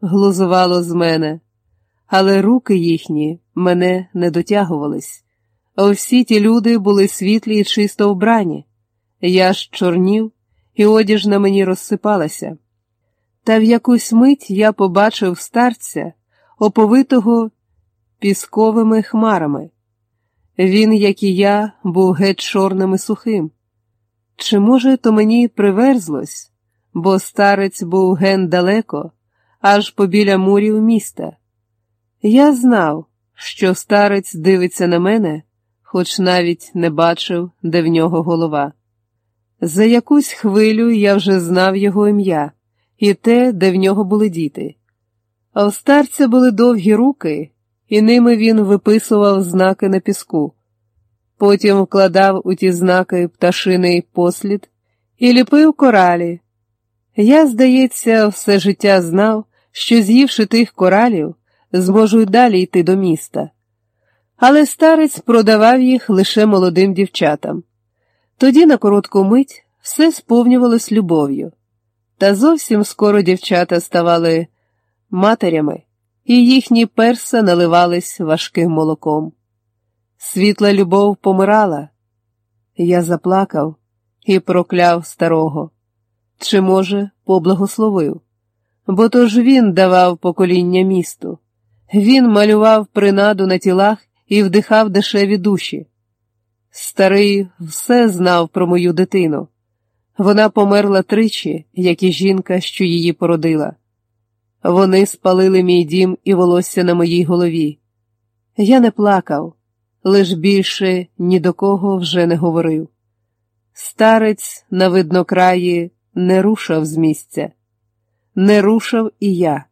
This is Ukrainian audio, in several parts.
глузувало з мене, але руки їхні мене не дотягувались. Всі ті люди були світлі і чисто вбрані. Я ж чорнів, і одіж на мені розсипалася. Та в якусь мить я побачив старця, оповитого пісковими хмарами. Він, як і я, був геть чорним і сухим. Чи, може, то мені приверзлось, бо старець був ген далеко, аж побіля мурів міста. Я знав, що старець дивиться на мене, хоч навіть не бачив, де в нього голова. За якусь хвилю я вже знав його ім'я і те, де в нього були діти. А у старця були довгі руки, і ними він виписував знаки на піску. Потім вкладав у ті знаки пташиний послід і ліпив коралі. Я, здається, все життя знав, що, з'ївши тих коралів, зможу й далі йти до міста. Але старець продавав їх лише молодим дівчатам. Тоді на коротку мить все сповнювалось любов'ю, та зовсім скоро дівчата ставали матерями, і їхні перса наливались важким молоком. Світла любов помирала. Я заплакав і прокляв старого. Чи, може, поблагословив, бо то ж він давав покоління місту, він малював принаду на тілах і вдихав дешеві душі. Старий все знав про мою дитину. Вона померла тричі, як і жінка, що її породила. Вони спалили мій дім і волосся на моїй голові. Я не плакав, лиш більше ні до кого вже не говорив. Старець на виднокраї не рушав з місця, не рушав і я.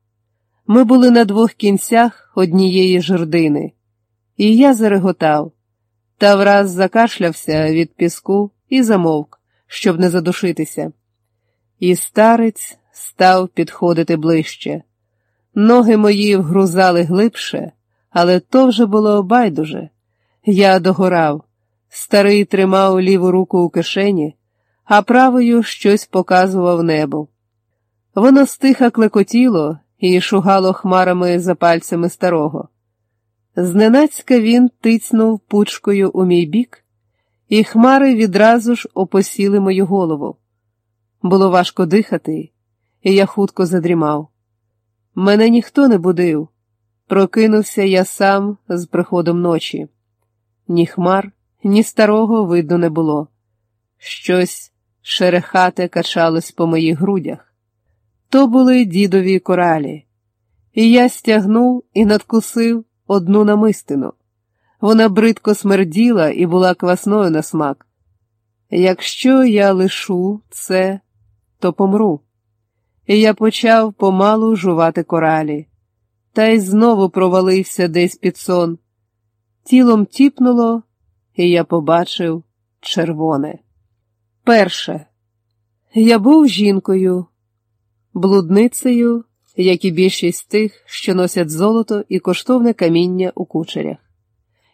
Ми були на двох кінцях однієї жердини, і я зареготав, та враз закашлявся від піску і замовк, щоб не задушитися. І старець став підходити ближче. Ноги мої вгрузали глибше, але то вже було байдуже. Я догорав. Старий тримав ліву руку у кишені, а правою щось показував небо. Воно стиха клекотіло і шугало хмарами за пальцями старого. Зненацька він тицнув пучкою у мій бік, і хмари відразу ж опосіли мою голову. Було важко дихати, і я хутко задрімав. Мене ніхто не будив. Прокинувся я сам з приходом ночі. Ні хмар, ні старого видно не було. Щось шерехате качалось по моїх грудях. То були дідові коралі, і я стягнув і надкусив одну намистину. Вона бридко смерділа і була квасною на смак. Якщо я лишу це, то помру. І я почав помалу жувати коралі, та й знову провалився десь під сон. Тілом тіпнуло, і я побачив червоне. Перше, я був жінкою, блудницею, як і більшість тих, що носять золото і коштовне каміння у кучерях.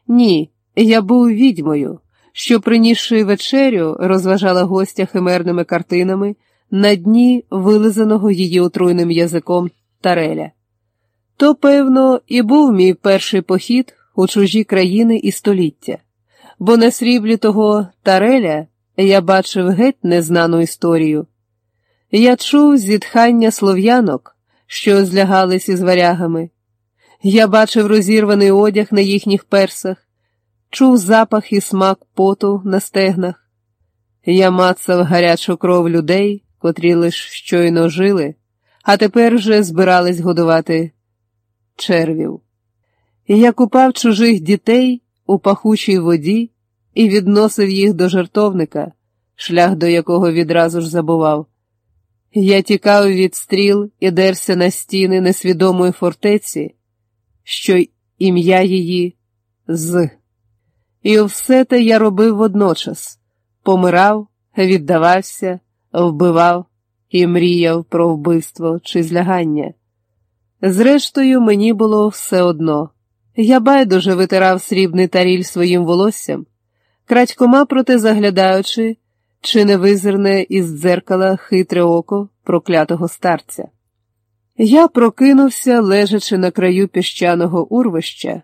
Ні, я був відьмою, що, принісши вечерю, розважала гостя химерними картинами на дні вилизаного її отруйним язиком тареля. То, певно, і був мій перший похід у чужі країни і століття, бо на сріблі того тареля я бачив геть незнану історію. Я чув зітхання слов'янок, що злягались із варягами. Я бачив розірваний одяг на їхніх персах, чув запах і смак поту на стегнах. Я мацав гарячу кров людей, котрі лиш щойно жили, а тепер вже збирались годувати червів. Я купав чужих дітей у пахучій воді і відносив їх до жертовника, шлях до якого відразу ж забував. Я тікав від стріл і дерся на стіни несвідомої фортеці, що ім'я її з. І все те я робив водночас помирав, віддавався, вбивав і мріяв про вбивство чи злягання. Зрештою, мені було все одно. Я байдуже витирав срібний таріль своїм волоссям, крадькома проте заглядаючи, чи не визирне із дзеркала хитре око проклятого старця. Я прокинувся, лежачи на краю піщаного урвища,